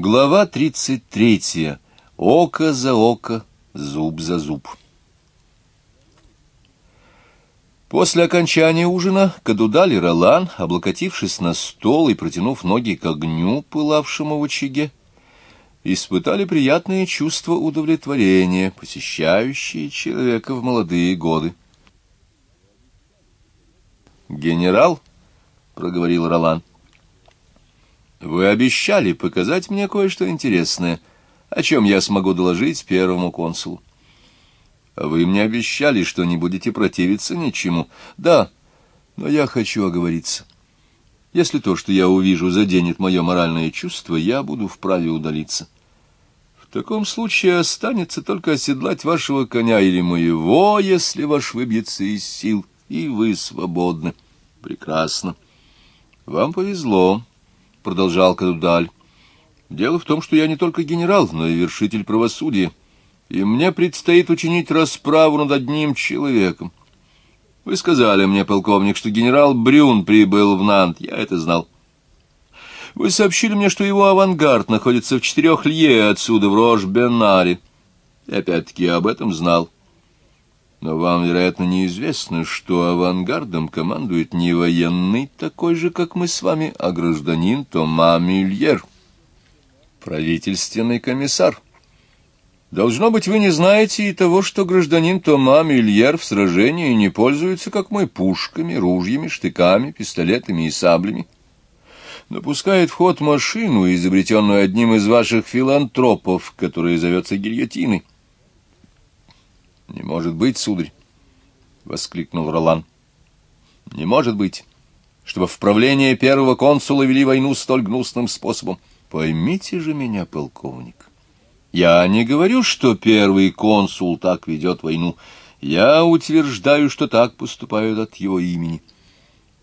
Глава 33. Око за око, зуб за зуб. После окончания ужина Кадудаль и Ролан, облокотившись на стол и протянув ноги к огню, пылавшему в очаге, испытали приятное чувство удовлетворения, посещающее человека в молодые годы. «Генерал», — проговорил Ролан, — вы обещали показать мне кое-что интересное, о чем я смогу доложить первому консулу. Вы мне обещали, что не будете противиться ничему. Да, но я хочу оговориться. Если то, что я увижу, заденет мое моральное чувство, я буду вправе удалиться. В таком случае останется только оседлать вашего коня или моего, если ваш выбьется из сил, и вы свободны. Прекрасно. Вам повезло продолжал Кадудаль. Дело в том, что я не только генерал, но и вершитель правосудия, и мне предстоит учинить расправу над одним человеком. Вы сказали мне, полковник, что генерал Брюн прибыл в Нант, я это знал. Вы сообщили мне, что его авангард находится в четырех лье отсюда, в Рош-Бенаре. И опять-таки я об этом знал. Но вам, вероятно, неизвестно, что авангардом командует не военный, такой же, как мы с вами, а гражданин Тома Мюльер, правительственный комиссар. Должно быть, вы не знаете и того, что гражданин Тома Мюльер в сражении не пользуется, как мы, пушками, ружьями, штыками, пистолетами и саблями. Напускает в ход машину, изобретенную одним из ваших филантропов, которая зовется гильотиной. — Не может быть, сударь! — воскликнул Ролан. — Не может быть, чтобы в правление первого консула вели войну столь гнусным способом. Поймите же меня, полковник. Я не говорю, что первый консул так ведет войну. Я утверждаю, что так поступают от его имени.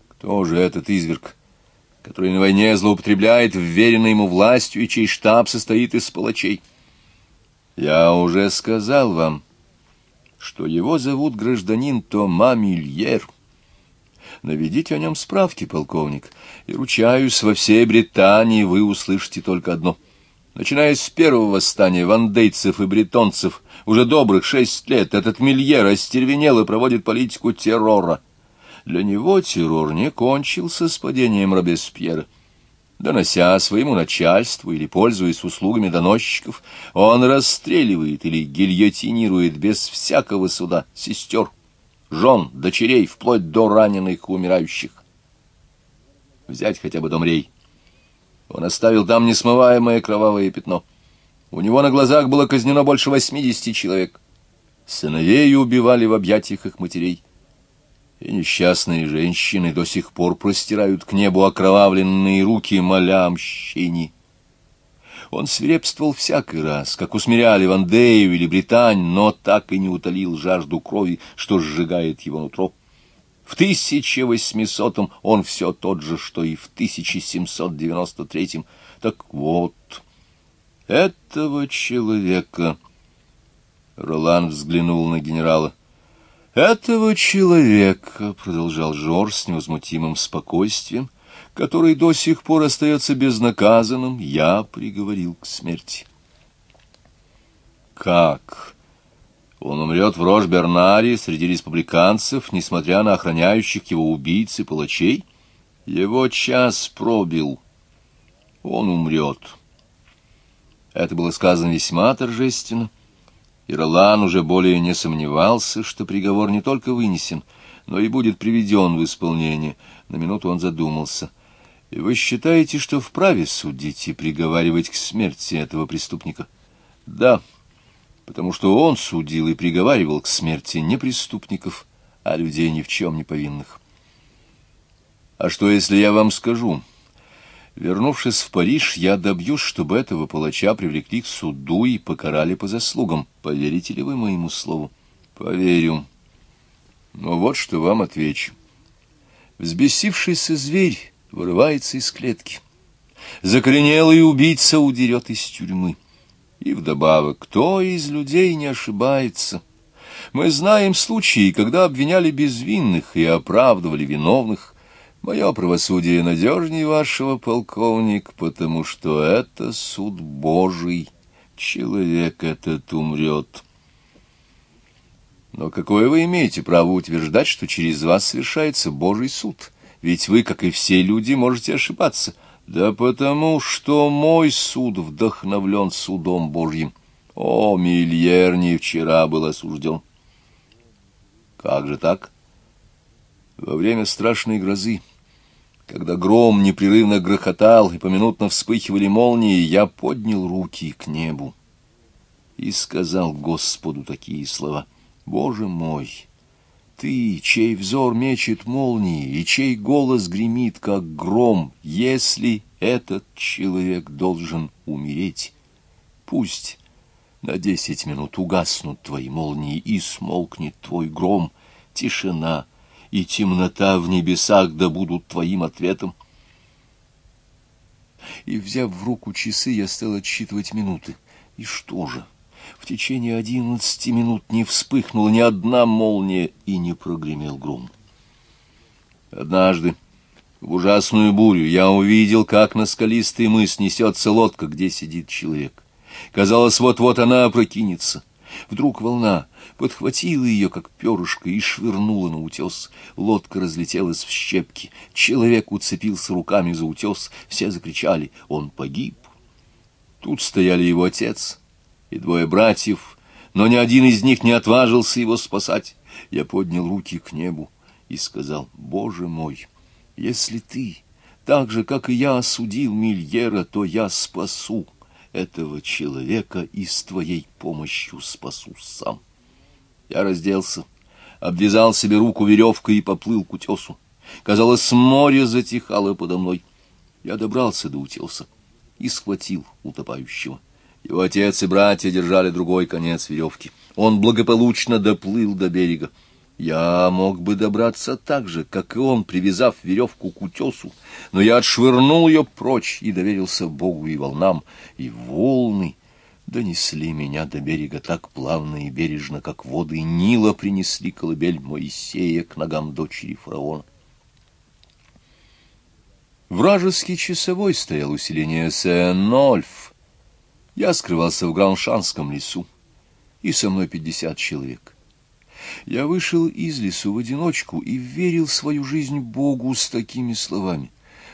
Кто же этот изверг, который на войне злоупотребляет вверенной ему властью и чей штаб состоит из палачей? Я уже сказал вам, что его зовут гражданин Тома Мильер. Наведите о нем справки, полковник, и, ручаюсь, во всей Британии вы услышите только одно. Начиная с первого восстания вандейцев и бретонцев, уже добрых шесть лет этот Мильер остервенел и проводит политику террора. Для него террор не кончился с падением Робеспьера. Донося своему начальству или пользуясь услугами доносчиков, он расстреливает или гильотинирует без всякого суда сестер, жен, дочерей, вплоть до раненых и умирающих. Взять хотя бы дом Рей. Он оставил там несмываемое кровавое пятно. У него на глазах было казнено больше восьмидесяти человек. Сыновей убивали в объятиях их матерей и несчастные женщины до сих пор простирают к небу окровавленные руки, моля о мщине. Он свирепствовал всякий раз, как усмиряли Вандею или Британь, но так и не утолил жажду крови, что сжигает его нутро. В 1800-м он все тот же, что и в 1793-м. Так вот, этого человека... Ролан взглянул на генерала. «Этого человека», — продолжал Жорж с невозмутимым спокойствием, который до сих пор остается безнаказанным, я приговорил к смерти. «Как? Он умрет в Рож-Бернаре среди республиканцев, несмотря на охраняющих его убийц и палачей? Его час пробил. Он умрет». Это было сказано весьма торжественно, и Ролан уже более не сомневался, что приговор не только вынесен, но и будет приведен в исполнение. На минуту он задумался. «И вы считаете, что вправе судить и приговаривать к смерти этого преступника?» «Да, потому что он судил и приговаривал к смерти не преступников, а людей ни в чем не повинных». «А что, если я вам скажу?» Вернувшись в Париж, я добьюсь, чтобы этого палача привлекли к суду и покарали по заслугам. Поверите ли вы моему слову? Поверю. Но вот что вам отвечу. Взбесившийся зверь вырывается из клетки. Закоренелый убийца удерет из тюрьмы. И вдобавок, кто из людей не ошибается? Мы знаем случаи, когда обвиняли безвинных и оправдывали виновных. Мое правосудие надежнее вашего, полковник, потому что это суд Божий. Человек этот умрет. Но какое вы имеете право утверждать, что через вас совершается Божий суд? Ведь вы, как и все люди, можете ошибаться. Да потому что мой суд вдохновлен судом Божьим. О, Мильер не вчера был осужден. Как же так? Во время страшной грозы когда гром непрерывно грохотал и поминутно вспыхивали молнии, я поднял руки к небу и сказал Господу такие слова. «Боже мой, ты, чей взор мечет молнии и чей голос гремит, как гром, если этот человек должен умереть, пусть на десять минут угаснут твои молнии и смолкнет твой гром, тишина — и темнота в небесах да будут твоим ответом. И, взяв в руку часы, я стал отсчитывать минуты. И что же? В течение одиннадцати минут не вспыхнула ни одна молния и не прогремел гром. Однажды, в ужасную бурю, я увидел, как на скалистый мыс несется лодка, где сидит человек. Казалось, вот-вот она опрокинется. Вдруг волна подхватила ее, как перышко, и швырнула на утес. Лодка разлетелась в щепки. Человек уцепился руками за утес. Все закричали «Он погиб!». Тут стояли его отец и двое братьев, но ни один из них не отважился его спасать. Я поднял руки к небу и сказал «Боже мой, если ты...» Так же, как и я осудил Мильера, то я спасу этого человека и с твоей помощью спасу сам. Я разделся, обвязал себе руку веревкой и поплыл к утесу. Казалось, море затихало подо мной. Я добрался до утеса и схватил утопающего. Его отец и братья держали другой конец веревки. Он благополучно доплыл до берега. Я мог бы добраться так же, как и он, привязав веревку к утесу, но я отшвырнул ее прочь и доверился Богу и волнам, и волны донесли меня до берега так плавно и бережно, как воды Нила принесли колыбель Моисея к ногам дочери фараона. Вражеский часовой стоял у селения Сен-Нольф. Я скрывался в Граншанском лесу, и со мной пятьдесят человек. Я вышел из лесу в одиночку и верил свою жизнь Богу с такими словами.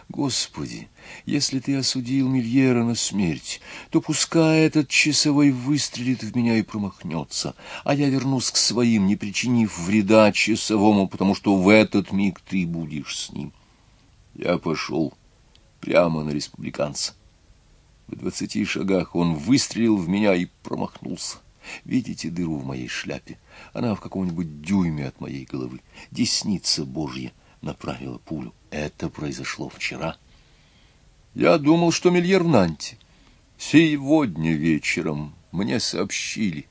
Господи, если ты осудил Мильера на смерть, то пускай этот часовой выстрелит в меня и промахнется, а я вернусь к своим, не причинив вреда часовому, потому что в этот миг ты будешь с ним. Я пошел прямо на республиканца. В двадцати шагах он выстрелил в меня и промахнулся. Видите дыру в моей шляпе? Она в каком-нибудь дюйме от моей головы. Десница Божья направила пулю. Это произошло вчера. Я думал, что Мильер в Нанте. Сегодня вечером мне сообщили,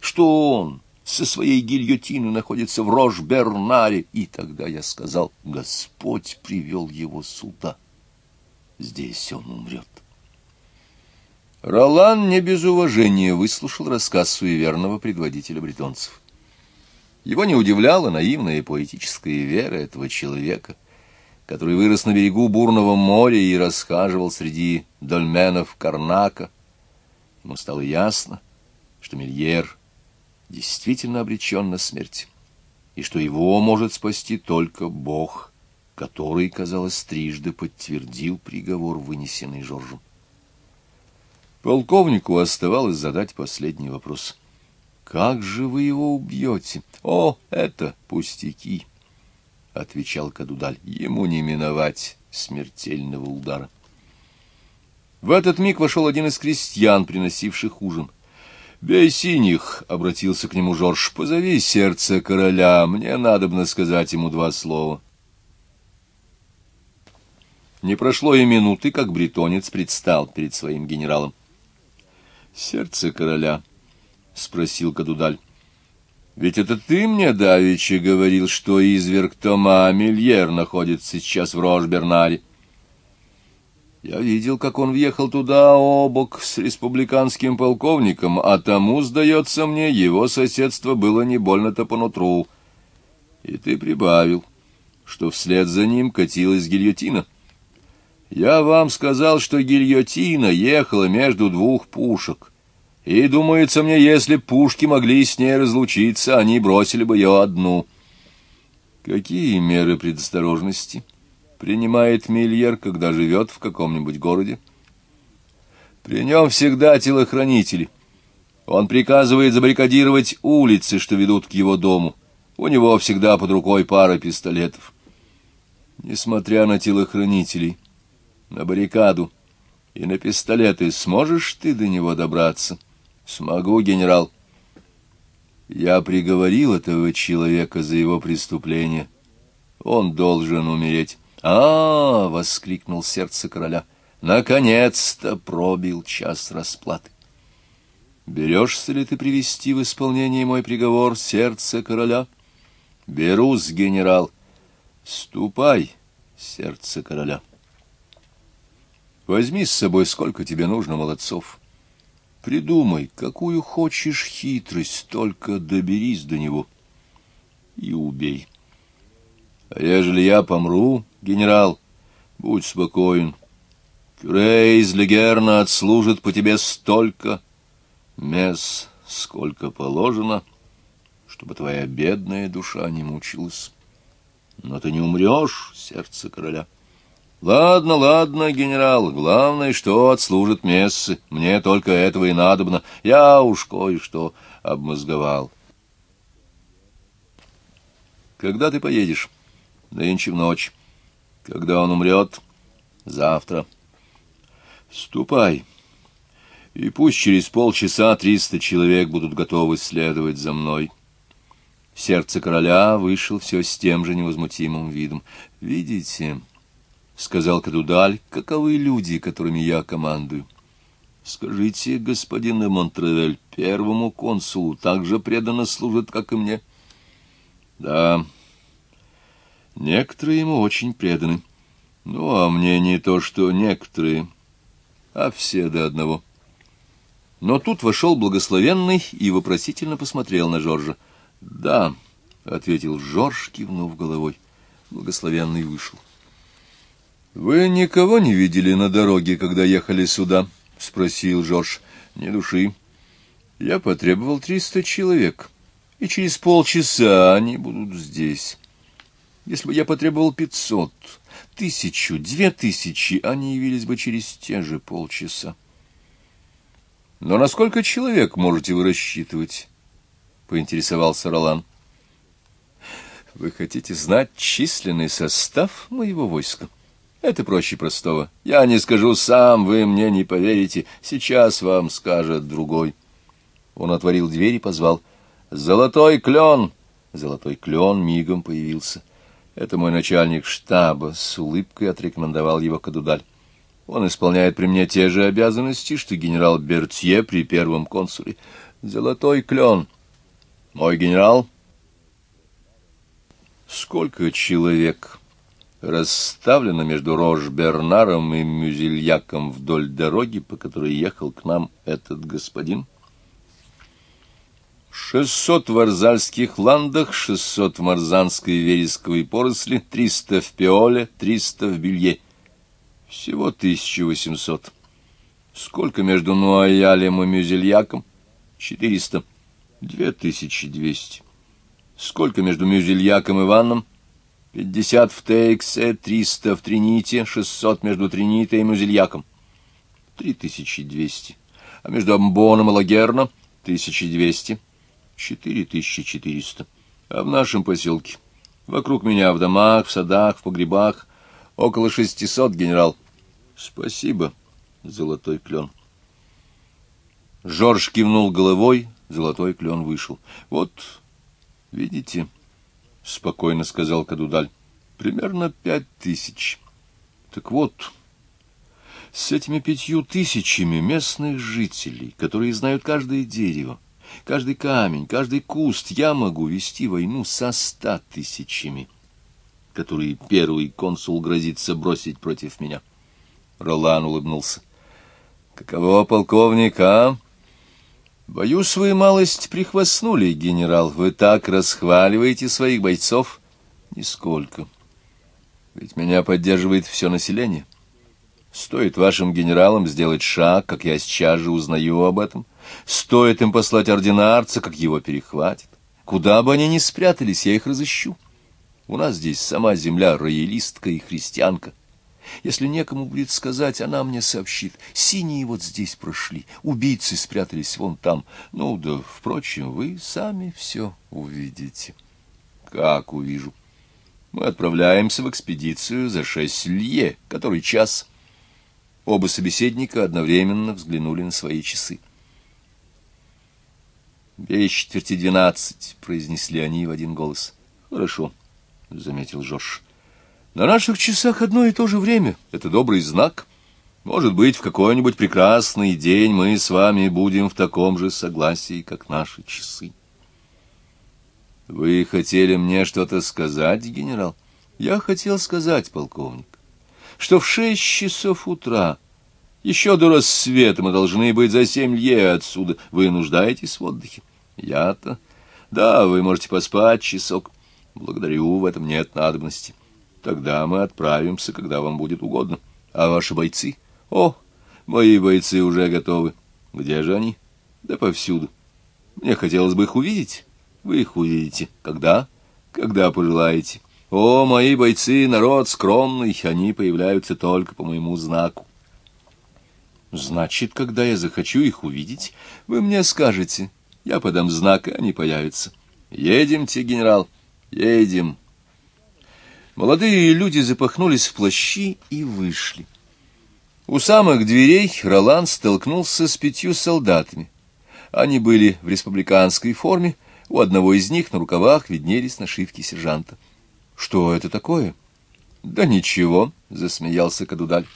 что он со своей гильотиной находится в Рош-Бернаре, и тогда я сказал, Господь привел его сюда. Здесь он умрет. Ролан не без уважения выслушал рассказ суеверного предводителя бретонцев. Его не удивляла наивная и поэтическая вера этого человека, который вырос на берегу бурного моря и расхаживал среди дольменов Карнака. Ему стало ясно, что Мильер действительно обречен на смерть, и что его может спасти только Бог, который, казалось, трижды подтвердил приговор, вынесенный Жоржем. Полковнику оставалось задать последний вопрос. «Как же вы его убьете?» «О, это пустяки!» — отвечал Кадудаль. «Ему не миновать смертельного удара». В этот миг вошел один из крестьян, приносивших ужин. «Бей синих!» — обратился к нему Жорж. «Позови сердце короля, мне надобно сказать ему два слова». Не прошло и минуты, как бретонец предстал перед своим генералом. Сердце короля, — спросил Кадудаль. — Ведь это ты мне давеча говорил, что изверг Тома Мильер находится сейчас в Рожбернаре. Я видел, как он въехал туда обок с республиканским полковником, а тому, сдается мне, его соседство было не больно-то по нутру. И ты прибавил, что вслед за ним катилась гильотина. Я вам сказал, что гильотина ехала между двух пушек. И, думается мне, если пушки могли с ней разлучиться, они бросили бы ее одну. Какие меры предосторожности принимает Мильер, когда живет в каком-нибудь городе? При нем всегда телохранители. Он приказывает забаррикадировать улицы, что ведут к его дому. У него всегда под рукой пара пистолетов. Несмотря на телохранителей, на баррикаду и на пистолеты, сможешь ты до него добраться? Смогу, генерал. Я приговорил этого человека за его преступление. Он должен умереть. А, -а, -а воскликнул сердце короля. Наконец-то пробил час расплаты. Берешься ли ты привести в исполнение мой приговор, сердце короля? Берусь, генерал. Ступай, сердце короля. Возьми с собой сколько тебе нужно молодцов. Придумай, какую хочешь хитрость, только доберись до него и убей. А ежели я помру, генерал, будь спокоен. Кюре из Легерна отслужит по тебе столько мес, сколько положено, чтобы твоя бедная душа не мучилась. Но ты не умрешь, сердце короля. Ладно, ладно, генерал, главное, что отслужит мессы. Мне только этого и надобно. Я уж кое-что обмозговал. Когда ты поедешь? Нынче в ночь. Когда он умрет? Завтра. Ступай. И пусть через полчаса триста человек будут готовы следовать за мной. Сердце короля вышел все с тем же невозмутимым видом. Видите, — сказал Кадудаль, — каковы люди, которыми я командую. Скажите, господин де Монтревель, первому консулу так же преданно служит, как и мне. Да, некоторые ему очень преданы. Ну, а мне не то, что некоторые, а все до одного. Но тут вошел благословенный и вопросительно посмотрел на Жоржа. — Да, — ответил Жорж, кивнув головой. Благословенный вышел. — Вы никого не видели на дороге, когда ехали сюда? — спросил Жорж. — Ни души. Я потребовал триста человек, и через полчаса они будут здесь. Если бы я потребовал пятьсот, тысячу, две тысячи, они явились бы через те же полчаса. Но на сколько человек можете вы рассчитывать? поинтересовался Ролан. Вы хотите знать численный состав моего войска? Это проще простого. Я не скажу сам, вы мне не поверите. Сейчас вам скажет другой. Он отворил дверь и позвал. «Золотой клен!» Золотой клен мигом появился. Это мой начальник штаба, с улыбкой отрекомендовал его Кадудаль. Он исполняет при мне те же обязанности, что генерал Бертье при первом консуле. Золотой клен!» Мой генерал? Сколько человек расставлено между Рож-Бернаром и Мюзельяком вдоль дороги, по которой ехал к нам этот господин? Шестьсот в Арзальских ландах, шестьсот в Марзанской вересковой поросли, триста в Пиоле, триста в Белье. Всего тысяча восемьсот. Сколько между Нуаялем и Мюзельяком? Четыреста. Две тысячи двести. Сколько между Мюзельяком и Ванном? Пятьдесят в Тейксе, триста в Трините, шестьсот между Тринитой и Мюзельяком. Три тысячи двести. А между Амбоном и Лагерно — тысячи двести. Четыре тысячи четыреста. А в нашем поселке? Вокруг меня в домах, в садах, в погребах — около шестисот, генерал. Спасибо, золотой клен. Жорж кивнул головой, золотой клен вышел. — Вот, видите, — спокойно сказал Кадудаль, — примерно пять тысяч. Так вот, с этими пятью тысячами местных жителей, которые знают каждое дерево, каждый камень, каждый куст, я могу вести войну со ста тысячами, которые первый консул грозится бросить против меня. Ролан улыбнулся. — Каково полковника? Боюсь, вы малость прихвастнули, генерал. Вы так расхваливаете своих бойцов? Нисколько. Ведь меня поддерживает все население. Стоит вашим генералам сделать шаг, как я сейчас же узнаю об этом. Стоит им послать ординарца, как его перехватит. Куда бы они ни спрятались, я их разыщу. У нас здесь сама земля роялистка и христианка. Если некому будет сказать, она мне сообщит. Синие вот здесь прошли, убийцы спрятались вон там. Ну да, впрочем, вы сами все увидите. Как увижу? Мы отправляемся в экспедицию за шесть лье, который час. Оба собеседника одновременно взглянули на свои часы. «Без четверти двенадцать», — произнесли они в один голос. «Хорошо», — заметил Жорж. На наших часах одно и то же время. Это добрый знак. Может быть, в какой-нибудь прекрасный день мы с вами будем в таком же согласии, как наши часы. Вы хотели мне что-то сказать, генерал? Я хотел сказать, полковник, что в шесть часов утра, еще до рассвета, мы должны быть за семь лье отсюда. Вы нуждаетесь в отдыхе? Я-то... Да, вы можете поспать часок. Благодарю, в этом нет надобности. Тогда мы отправимся, когда вам будет угодно. А ваши бойцы? О, мои бойцы уже готовы. Где же они? Да повсюду. Мне хотелось бы их увидеть. Вы их увидите. Когда? Когда пожелаете. О, мои бойцы, народ скромный, они появляются только по моему знаку. Значит, когда я захочу их увидеть, вы мне скажете. Я подам знак, и они появятся. Едемте, генерал, едем. Молодые люди запахнулись в плащи и вышли. У самых дверей Ролан столкнулся с пятью солдатами. Они были в республиканской форме, у одного из них на рукавах виднелись нашивки сержанта. — Что это такое? — Да ничего, — засмеялся Кадудаль.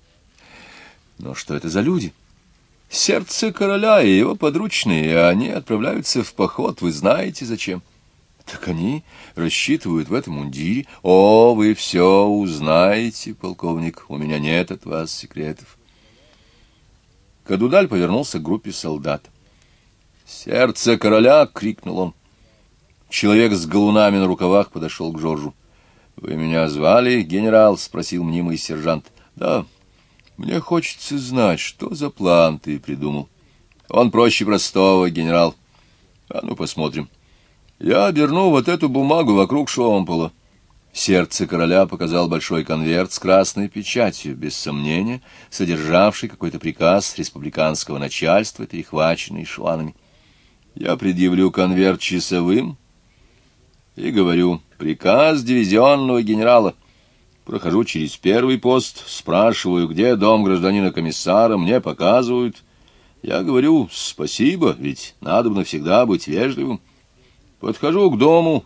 — Но что это за люди? — Сердце короля и его подручные, они отправляются в поход, вы знаете зачем. — так они рассчитывают в этом мундире. О, вы все узнаете, полковник, у меня нет от вас секретов. Кадудаль повернулся к группе солдат. «Сердце короля!» — крикнул он. Человек с галунами на рукавах подошел к Жоржу. «Вы меня звали, генерал?» — спросил мнимый сержант. «Да, мне хочется знать, что за план ты придумал. Он проще простого, генерал. А ну, посмотрим». Я оберну вот эту бумагу вокруг шомпола. Сердце короля показал большой конверт с красной печатью, без сомнения, содержавший какой-то приказ республиканского начальства, перехваченный шуанами. Я предъявлю конверт часовым и говорю «Приказ дивизионного генерала». Прохожу через первый пост, спрашиваю, где дом гражданина комиссара, мне показывают. Я говорю «Спасибо, ведь надо бы навсегда быть вежливым». Подхожу к дому,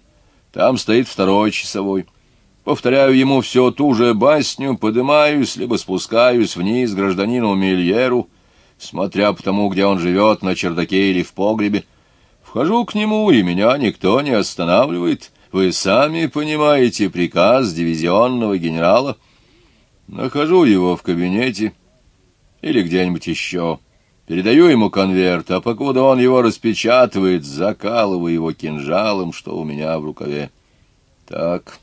там стоит второй часовой. Повторяю ему все ту же басню, подымаюсь, либо спускаюсь вниз гражданину Мильеру, смотря по тому, где он живет, на чердаке или в погребе. Вхожу к нему, и меня никто не останавливает. Вы сами понимаете приказ дивизионного генерала. Нахожу его в кабинете или где-нибудь еще. Передаю ему конверт, а покуда он его распечатывает, закалываю его кинжалом, что у меня в рукаве. Так,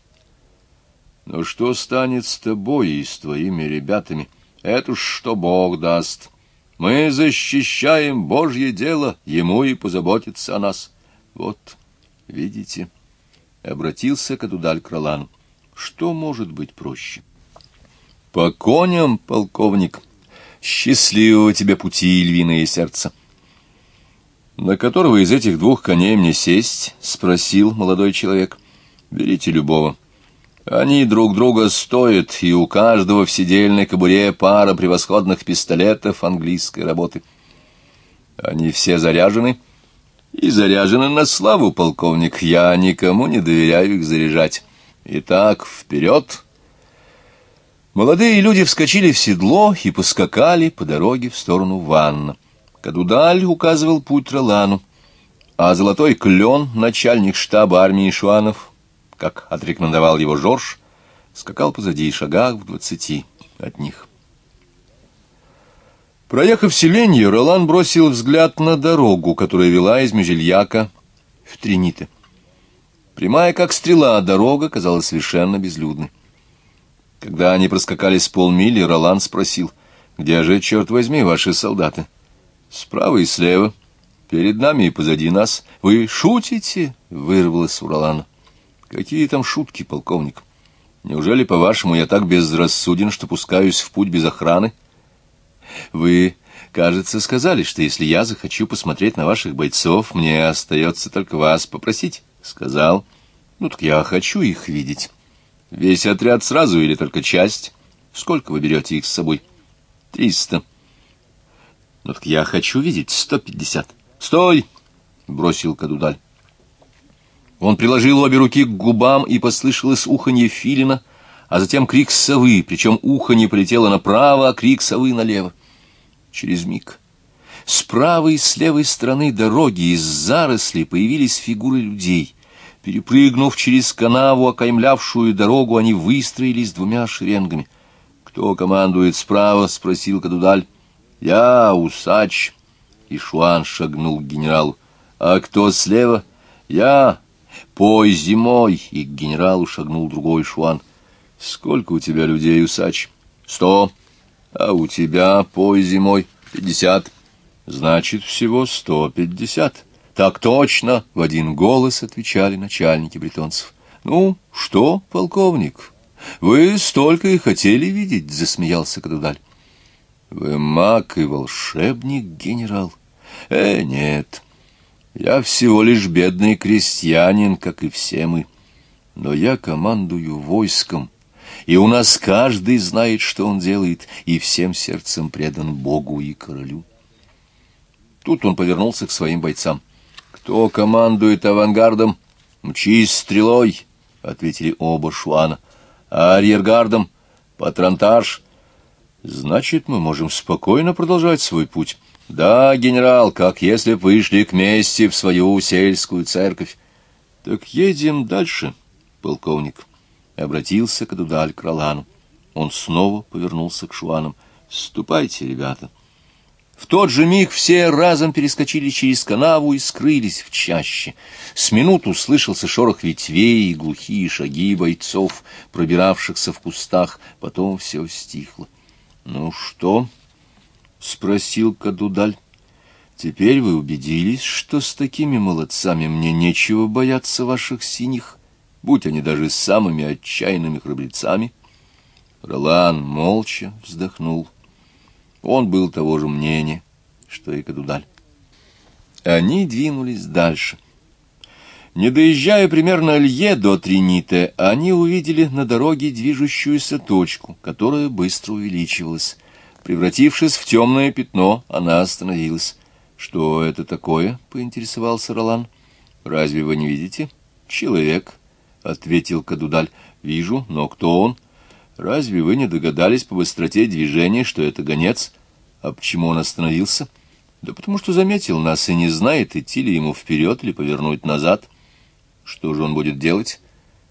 ну что станет с тобой и с твоими ребятами? Это уж что Бог даст. Мы защищаем Божье дело, ему и позаботиться о нас. Вот, видите, обратился Кадудаль к Ролану. Что может быть проще? По коням, полковник, — Счастливого тебе пути, львиное сердце. На которого из этих двух коней мне сесть? Спросил молодой человек. Берите любого. Они друг друга стоят, и у каждого в сидельной кобуре пара превосходных пистолетов английской работы. Они все заряжены? И заряжены на славу, полковник. Я никому не доверяю их заряжать. Итак, вперед! Молодые люди вскочили в седло и поскакали по дороге в сторону Ванна. Кадудаль указывал путь Ролану, а золотой клен, начальник штаба армии Шуанов, как отрекомендовал его Жорж, скакал позади шагах в двадцати от них. Проехав селенье, Ролан бросил взгляд на дорогу, которая вела из Мюзельяка в Триниты. Прямая, как стрела, дорога казалась совершенно безлюдной. Когда они проскакали с полмили, Ролан спросил, «Где же, черт возьми, ваши солдаты?» «Справа и слева, перед нами и позади нас. Вы шутите?» — вырвалось у Ролана. «Какие там шутки, полковник? Неужели, по-вашему, я так безрассуден, что пускаюсь в путь без охраны?» «Вы Кажется, сказали, что если я захочу посмотреть на ваших бойцов, мне остается только вас попросить. Сказал. Ну так я хочу их видеть. Весь отряд сразу или только часть? Сколько вы берете их с собой? Триста. Ну так я хочу видеть сто пятьдесят. Стой! Бросил Кадудаль. Он приложил обе руки к губам, и послышалось уханье филина, а затем крик совы, причем уханье полетело направо, а крик совы налево через миг. С правой и с левой стороны дороги из зарослей появились фигуры людей. Перепрыгнув через канаву, окаймлявшую дорогу, они выстроились двумя шеренгами. «Кто командует справа?» — спросил Кадудаль. «Я, усач». И Шуан шагнул к генералу. «А кто слева?» «Я, пой зимой». И к генералу шагнул другой Шуан. «Сколько у тебя людей, усач?» «Сто». А у тебя пой зимой пятьдесят. Значит, всего сто пятьдесят. Так точно, в один голос отвечали начальники бретонцев. Ну, что, полковник, вы столько и хотели видеть, засмеялся Кадудаль. Вы маг и волшебник, генерал. Э, нет, я всего лишь бедный крестьянин, как и все мы. Но я командую войском, и у нас каждый знает, что он делает, и всем сердцем предан Богу и королю. Тут он повернулся к своим бойцам. «Кто командует авангардом? Мчись стрелой!» — ответили оба Шуана. «А арьергардом? Патронтаж?» «Значит, мы можем спокойно продолжать свой путь». «Да, генерал, как если б вышли к мести в свою сельскую церковь». «Так едем дальше, полковник» обратился Кадудаль к Ролану. Он снова повернулся к Шуанам. «Ступайте, ребята». В тот же миг все разом перескочили через канаву и скрылись в чаще. С минуту слышался шорох ветвей и глухие шаги бойцов, пробиравшихся в кустах. Потом все стихло. «Ну что?» — спросил Кадудаль. «Теперь вы убедились, что с такими молодцами мне нечего бояться ваших синих?» будь они даже самыми отчаянными храбрецами. Ролан молча вздохнул. Он был того же мнения, что и Кадудаль. Они двинулись дальше. Не доезжая примерно Лье до Трините, они увидели на дороге движущуюся точку, которая быстро увеличивалась. Превратившись в темное пятно, она остановилась. «Что это такое?» — поинтересовался Ролан. «Разве вы не видите?» «Человек», — ответил Кадудаль. — Вижу, но кто он? Разве вы не догадались по быстроте движения, что это гонец? А почему он остановился? Да потому что заметил нас и не знает, идти ли ему вперед или повернуть назад. Что же он будет делать?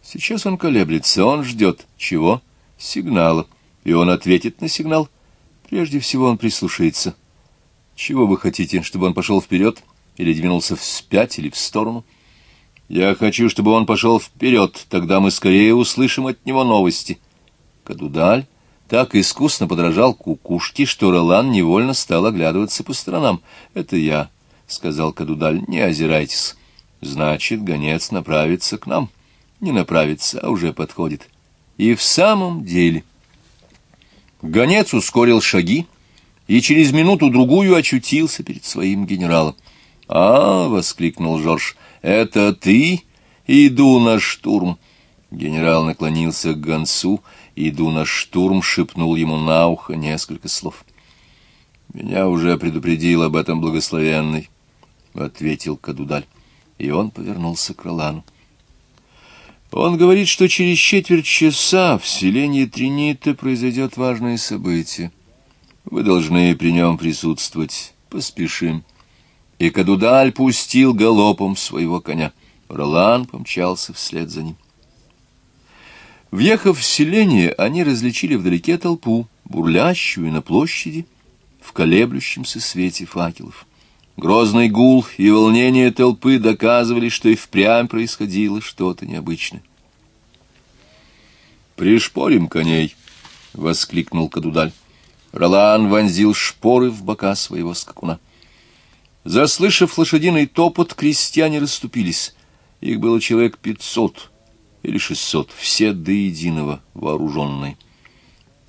Сейчас он колеблется, он ждет. Чего? Сигнала. И он ответит на сигнал. Прежде всего он прислушается. Чего вы хотите, чтобы он пошел вперед или двинулся вспять или в сторону? — я хочу, чтобы он пошел вперед, тогда мы скорее услышим от него новости. Кадудаль так искусно подражал кукушке, что Ролан невольно стал оглядываться по сторонам. «Это я», — сказал Кадудаль, — «не озирайтесь». «Значит, гонец направится к нам». «Не направится, а уже подходит». И в самом деле... Гонец ускорил шаги и через минуту-другую очутился перед своим генералом. «А!» — воскликнул Жорж. «Это ты? Иду на штурм!» Генерал наклонился к гонцу, иду на штурм, шепнул ему на ухо несколько слов. «Меня уже предупредил об этом благословенный», — ответил Кадудаль, и он повернулся к Ролану. «Он говорит, что через четверть часа в селении Тринита произойдет важное событие. Вы должны при нем присутствовать. Поспешим» и Кадудаль пустил галопом своего коня. Ролан помчался вслед за ним. Въехав в селение, они различили вдалеке толпу, бурлящую на площади, в колеблющемся свете факелов. Грозный гул и волнение толпы доказывали, что и впрямь происходило что-то необычное. «Пришпорим коней», — воскликнул Кадудаль. Ролан вонзил шпоры в бока своего скакуна. Заслышав лошадиный топот, крестьяне расступились. Их было человек пятьсот или шестьсот, все до единого вооруженные.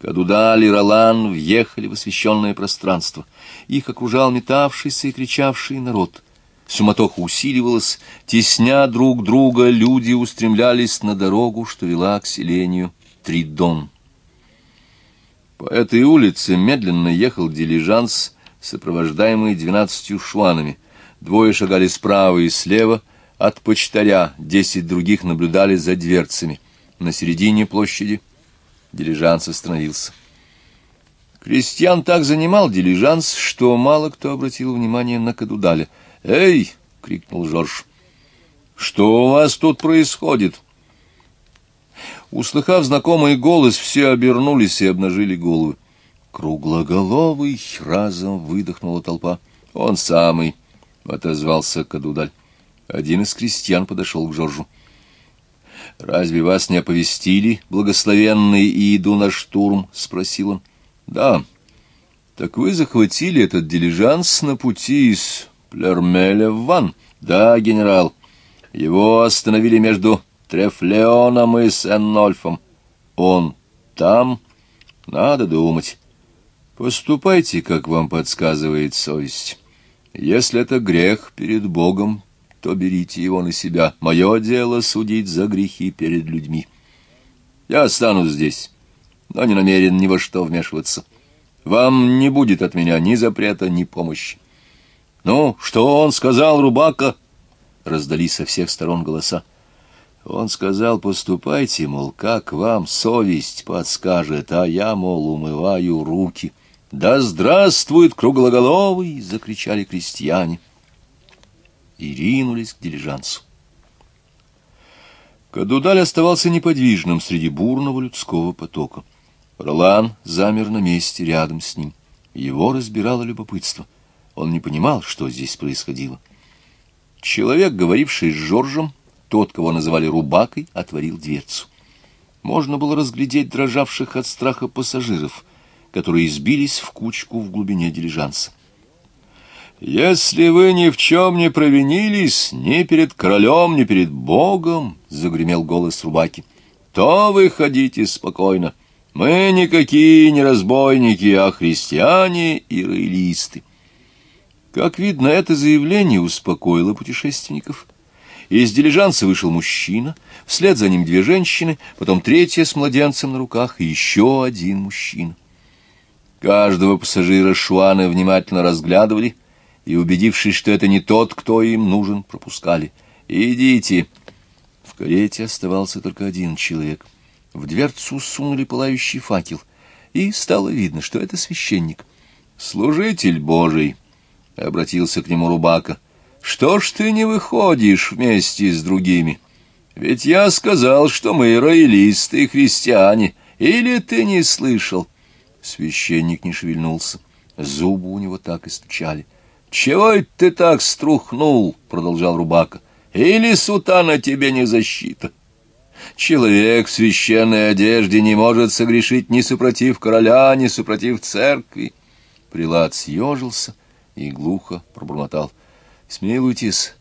Кадудаль и Ролан въехали в освещенное пространство. Их окружал метавшийся и кричавший народ. Суматоха усиливалась, тесня друг друга, люди устремлялись на дорогу, что вела к селению Тридон. По этой улице медленно ехал дилижанс, сопровождаемый двенадцатью шванами. Двое шагали справа и слева от почтаря, десять других наблюдали за дверцами. На середине площади дилижанс остановился. Крестьян так занимал дилижанс, что мало кто обратил внимание на Кадудаля. «Эй!» — крикнул Жорж. «Что у вас тут происходит?» Услыхав знакомый голос, все обернулись и обнажили головы. «Круглоголовый!» — разом выдохнула толпа. «Он самый!» — отозвался Кадудаль. Один из крестьян подошел к Жоржу. «Разве вас не оповестили, благословенный, и иду на штурм?» — спросил он. «Да. Так вы захватили этот дилижанс на пути из Плермеля в Ван?» «Да, генерал. Его остановили между Трефлеоном и Сен-Нольфом. Он там? Надо думать. Поступайте, как вам подсказывает совесть. Если это грех перед Богом, то берите его на себя. Мое дело судить за грехи перед людьми. Я останусь здесь, но не намерен ни во что вмешиваться. Вам не будет от меня ни запрета, ни помощи. Ну, что он сказал, Рубака? Раздались со всех сторон голоса. Он сказал, поступайте, мол, как вам совесть подскажет, а я, мол, умываю руки. «Да здравствует круглоголовый!» — закричали крестьяне и ринулись к дилижансу. Кадудаль оставался неподвижным среди бурного людского потока. Ролан замер на месте рядом с ним. Его разбирало любопытство. Он не понимал, что здесь происходило. Человек, говоривший с Жоржем, тот, кого называли Рубакой, отворил дверцу. Можно было разглядеть дрожавших от страха пассажиров, которые избились в кучку в глубине дилижанса. «Если вы ни в чем не провинились, ни перед королем, ни перед Богом, — загремел голос Рубаки, — то выходите спокойно. Мы никакие не разбойники, а христиане и роялисты». Как видно, это заявление успокоило путешественников. Из дилижанса вышел мужчина, вслед за ним две женщины, потом третья с младенцем на руках и еще один мужчина. Каждого пассажира Шуаны внимательно разглядывали — и, убедившись, что это не тот, кто им нужен, пропускали. «Идите!» В карете оставался только один человек. В дверцу сунули пылающий факел, и стало видно, что это священник. «Служитель Божий!» — обратился к нему Рубака. «Что ж ты не выходишь вместе с другими? Ведь я сказал, что мы роялисты и христиане. Или ты не слышал?» Священник не шевельнулся. Зубы у него так и стучали. «Чего это ты так струхнул?» — продолжал Рубака. «Или сутана тебе не защита?» Человек в священной одежде не может согрешить ни супротив короля, ни супротив церкви. Прилад съежился и глухо пробормотал. — Смилуйтесь,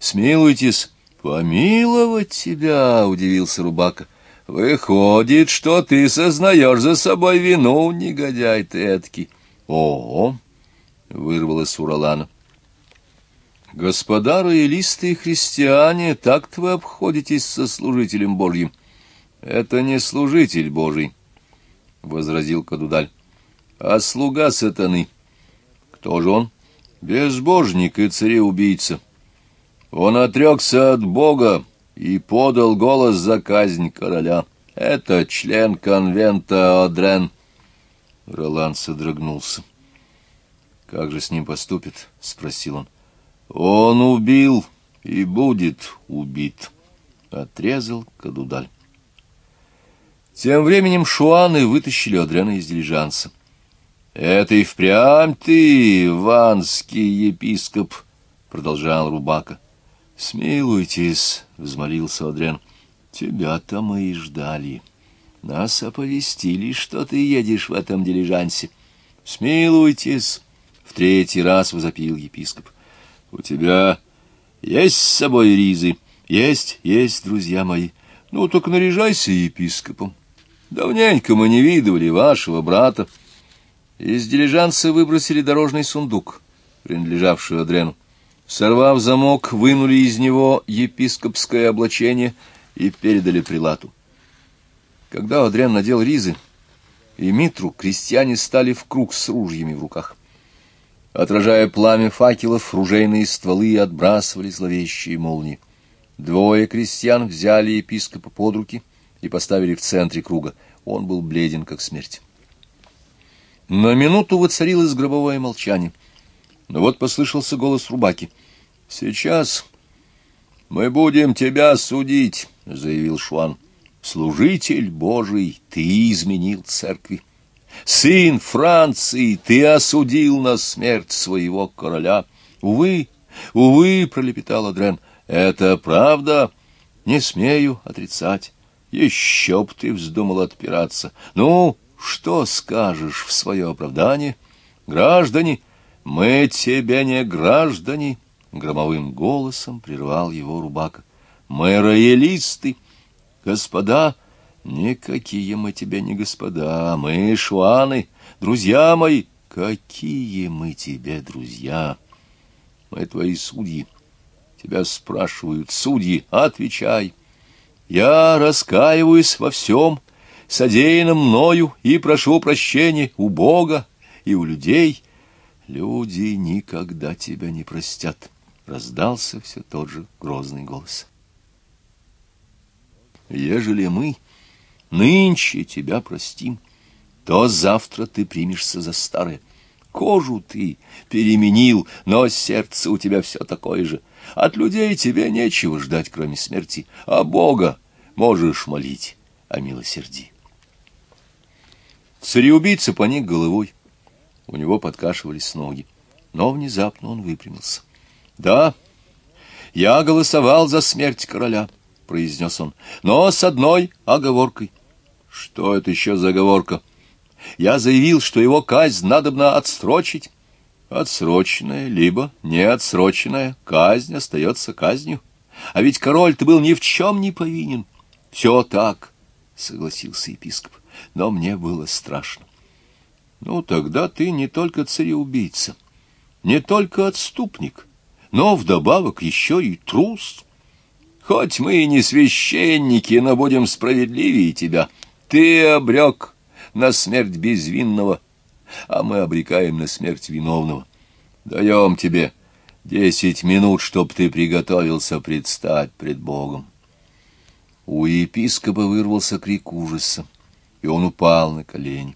смилуйтесь, помиловать тебя, — удивился Рубака. — Выходит, что ты сознаешь за собой вину, негодяй ты эдакий. — О, — вырвалось у Ролана. «Господа роялисты и христиане, так-то вы обходитесь со служителем Божьим». «Это не служитель Божий», — возразил Кадудаль, — «а слуга сатаны». «Кто же он?» «Безбожник и цареубийца. Он отрекся от Бога и подал голос за казнь короля. Это член конвента Одрен». Ролан содрогнулся. «Как же с ним поступит?» — спросил он. «Он убил и будет убит», — отрезал Кадудаль. Тем временем шуаны вытащили Одрена из дилижанса. «Это и впрямь ты, ванский епископ», — продолжал Рубака. «Смилуйтесь», — взмолился Одрен, — «тебя-то мы и ждали». Нас оповестили, что ты едешь в этом дилижансе. Смилуйтесь, — в третий раз возопил епископ. У тебя есть с собой ризы? Есть, есть, друзья мои. Ну, только наряжайся епископом. Давненько мы не видывали вашего брата. Из дилижанса выбросили дорожный сундук, принадлежавший Адрену. Сорвав замок, вынули из него епископское облачение и передали прилату. Когда Адрен надел ризы и митру, крестьяне стали в круг с ружьями в руках. Отражая пламя факелов, ружейные стволы отбрасывали зловещие молнии. Двое крестьян взяли епископа под руки и поставили в центре круга. Он был бледен, как смерть. На минуту воцарилось гробовое молчание. Но вот послышался голос Рубаки. — Сейчас мы будем тебя судить, — заявил Шуан. — Служитель Божий, ты изменил церкви. Сын Франции, ты осудил на смерть своего короля. Увы, увы, — пролепетал Адрен, — это правда, не смею отрицать. Еще б ты вздумал отпираться. Ну, что скажешь в свое оправдание? Граждане, мы тебе не граждане, — громовым голосом прервал его Рубака. Мы роялисты, господа, никакие мы тебе не господа, мы шуаны, друзья мои, какие мы тебе друзья. Мы твои судьи. Тебя спрашивают, судьи, отвечай. Я раскаиваюсь во всем, — содеянном мною, и прошу прощения у Бога и у людей. Люди никогда тебя не простят, — раздался все тот же грозный голос. Ежели мы нынче тебя простим, то завтра ты примешься за старое. Кожу ты переменил, но сердце у тебя все такое же. От людей тебе нечего ждать, кроме смерти, а Бога можешь молить о милосердии. Цареубийца поник головой. У него подкашивались ноги. Но внезапно он выпрямился. — Да, я голосовал за смерть короля, — произнес он, — но с одной оговоркой. — Что это еще за оговорка? Я заявил, что его казнь надобно отсрочить. Отсроченная, либо неотсроченная казнь остается казнью. А ведь король-то был ни в чем не повинен. — Все так, — согласился епископ но мне было страшно. Ну, тогда ты не только цареубийца, не только отступник, но вдобавок еще и трус. Хоть мы и не священники, но будем справедливее тебя. Ты обрек на смерть безвинного, а мы обрекаем на смерть виновного. Даем тебе десять минут, чтоб ты приготовился предстать пред Богом. У епископа вырвался крик ужаса и он упал на колени.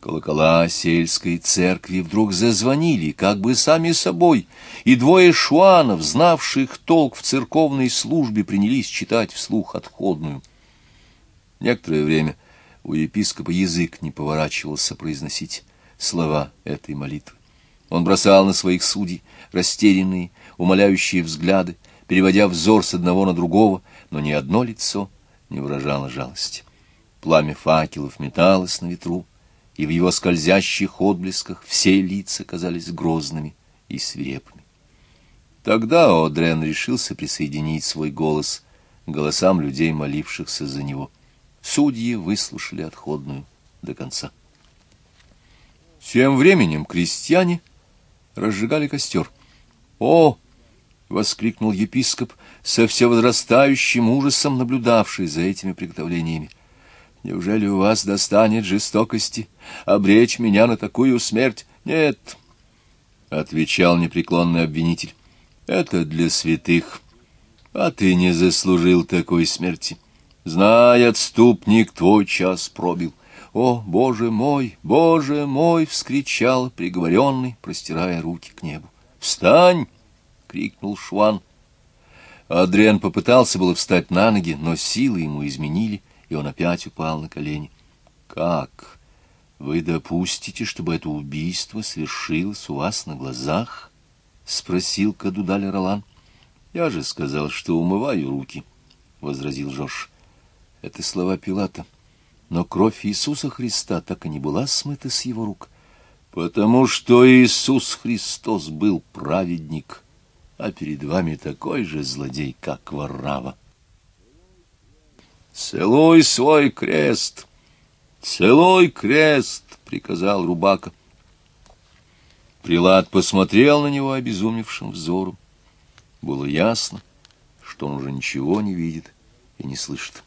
Колокола сельской церкви вдруг зазвонили, как бы сами собой, и двое шуанов, знавших толк в церковной службе, принялись читать вслух отходную. Некоторое время у епископа язык не поворачивался произносить слова этой молитвы. Он бросал на своих судей растерянные, умоляющие взгляды, переводя взор с одного на другого, но ни одно лицо не выражало жалости. Пламя факелов металось на ветру, и в его скользящих отблесках все лица казались грозными и свирепыми. Тогда Одрен решился присоединить свой голос к голосам людей, молившихся за него. Судьи выслушали отходную до конца. Тем временем крестьяне разжигали костер. «О!» — воскликнул епископ, со все возрастающим ужасом наблюдавший за этими приготовлениями. Неужели у вас достанет жестокости обречь меня на такую смерть? Нет, — отвечал непреклонный обвинитель, — это для святых, а ты не заслужил такой смерти. Знай, отступник, твой час пробил. «О, Боже мой, Боже мой!» — вскричал приговоренный, простирая руки к небу. «Встань!» — крикнул Шуан. Адриан попытался было встать на ноги, но силы ему изменили, и он опять упал на колени. «Как? Вы допустите, чтобы это убийство свершилось у вас на глазах?» — спросил Кадудаль Ролан. «Я же сказал, что умываю руки», — возразил Жорж. «Это слова Пилата. но кровь Иисуса Христа так и не была смыта с его рук, потому что Иисус Христос был праведник, а перед вами такой же злодей, как Варрава. «Целуй свой крест! Целуй крест!» — приказал Рубака. Прилад посмотрел на него обезумевшим взором. Было ясно, что он уже ничего не видит и не слышит.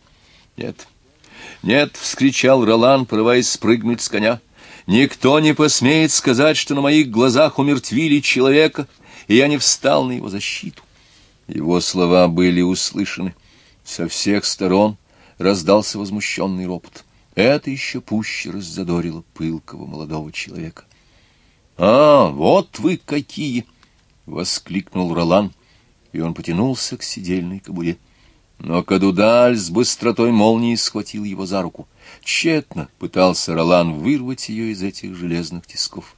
«Нет, нет!» — вскричал Ролан, порываясь спрыгнуть с коня. «Никто не посмеет сказать, что на моих глазах умертвили человека, и я не встал на его защиту». Его слова были услышаны со всех сторон, раздался возмущенный ропот. Это еще пуще раззадорило пылкого молодого человека. — А, вот вы какие! — воскликнул Ролан, и он потянулся к сидельной кобуре. Но Кадудаль с быстротой молнии схватил его за руку. Тщетно пытался Ролан вырвать ее из этих железных тисков.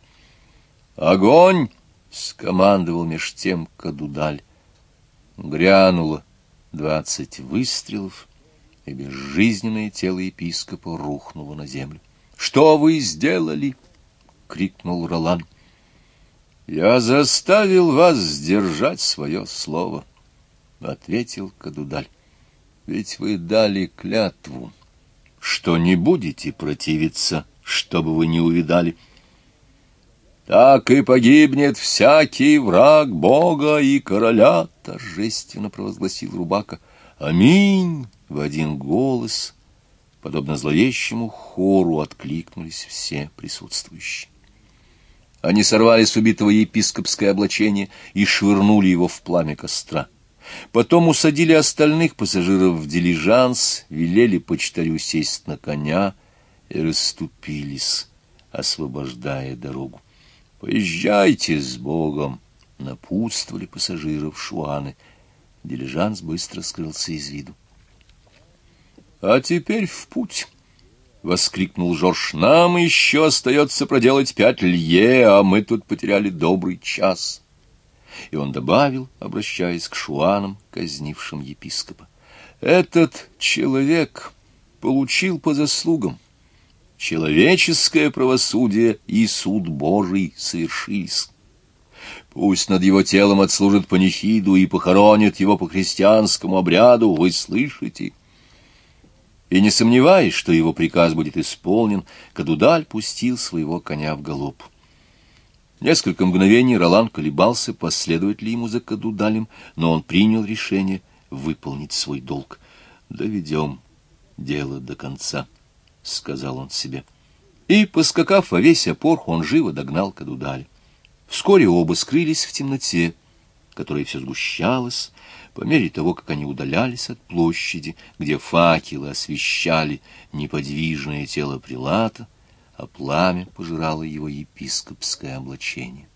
«Огонь!» — скомандовал меж тем Кадудаль. Грянуло двадцать выстрелов — и безжизненное тело епископа рухнуло на землю. — Что вы сделали? — крикнул Ролан. — Я заставил вас сдержать свое слово, — ответил Кадудаль. — Ведь вы дали клятву, что не будете противиться, чтобы вы не увидали. — Так и погибнет всякий враг Бога и короля, — торжественно провозгласил Рубака. — Аминь! в один голос, подобно зловещему хору, откликнулись все присутствующие. Они сорвали с убитого епископское облачение и швырнули его в пламя костра. Потом усадили остальных пассажиров в дилижанс, велели почтарю сесть на коня и расступились, освобождая дорогу. «Поезжайте с Богом!» — напутствовали пассажиров Шуаны. Дилижанс быстро скрылся из виду. «А теперь в путь!» — воскликнул Жорж. «Нам еще остается проделать пять лье, а мы тут потеряли добрый час». И он добавил, обращаясь к шуанам, казнившим епископа. «Этот человек получил по заслугам. Человеческое правосудие и суд Божий совершились». Пусть над его телом отслужат панихиду и похоронят его по христианскому обряду, вы слышите?» и, не сомневаясь, что его приказ будет исполнен, Кадудаль пустил своего коня в галоп. Несколько мгновений Ролан колебался, последовать ли ему за Кадудалем, но он принял решение выполнить свой долг. «Доведем дело до конца», — сказал он себе. И, поскакав во весь опор, он живо догнал Кадудаля. Вскоре оба скрылись в темноте, которая все сгущалась, по мере того, как они удалялись от площади, где факелы освещали неподвижное тело прилата, а пламя пожирало его епископское облачение.